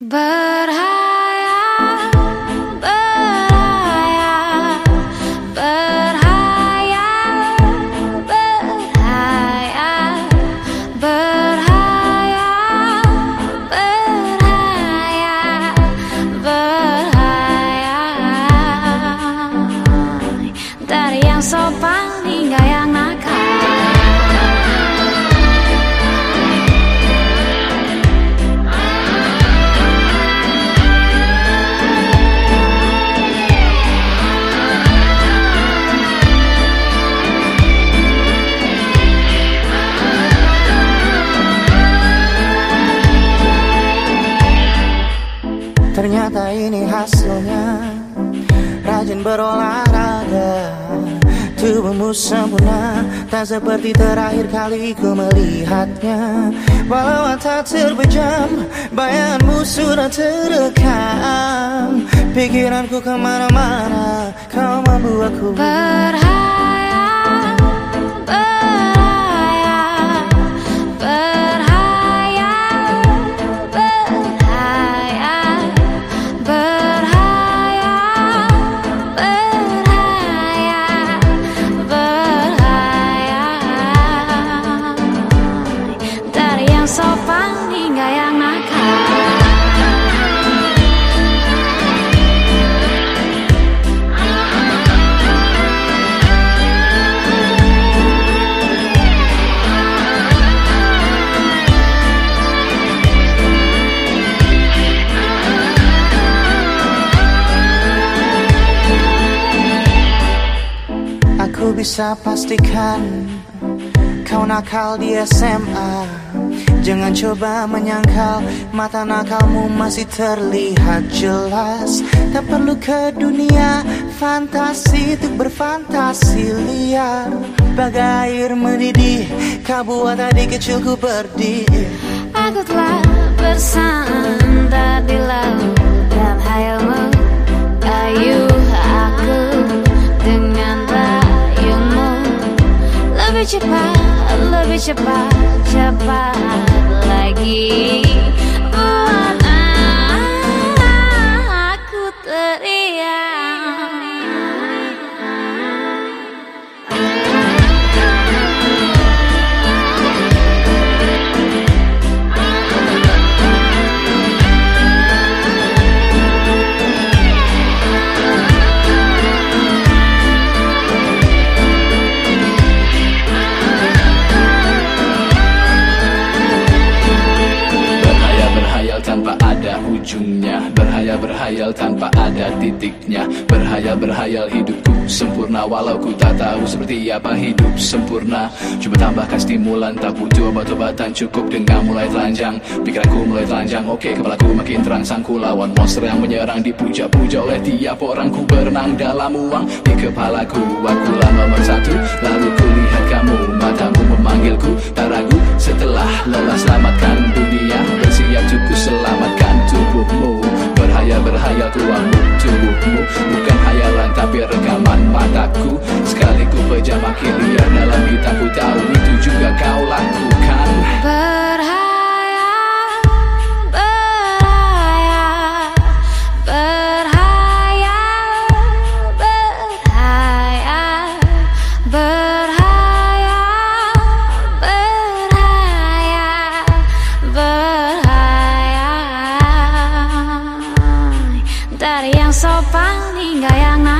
But I hasilnya Rajin berolahraga Tubuhmu sempurna. Tak seperti terakhir kali ku melihatnya. Walau tak terpejam Bayanganmu sudah terekam. Pikiranku ke mana-mana Kau membuatku Berharap Aku bisa pastikan Kau nakal di SMA Jangan coba menyangkal Mata nakalmu masih terlihat jelas. Tak perlu ke dunia Fantasi untuk berfantasi liar. Bagai air mendidih Kau buat tadi kecilku berdiri. Aku telah bersandar di cepat, lebih cepat, cepat lagi. Ujungnya Berhayal berhayal tanpa ada titiknya. Berhayal berhayal hidupku sempurna Walau ku tak tahu seperti apa hidup sempurna. Coba tambahkan stimulan Tak butuh obat-obatan cukup dengan mulai telanjang. Pikiranku mulai telanjang Oke kepalaku makin terangsang Ku lawan monster yang menyerang Dipuja-puja oleh tiap orang. Ku berenang dalam uang di kepalaku Akulah nomor satu Lalu ku lihat kamu Matamu Tuamu tubuhmu Bukan hayalan tapi rekaman mataku Sekali ku pejam liar dalam hitamku tahu. Itu juga がやが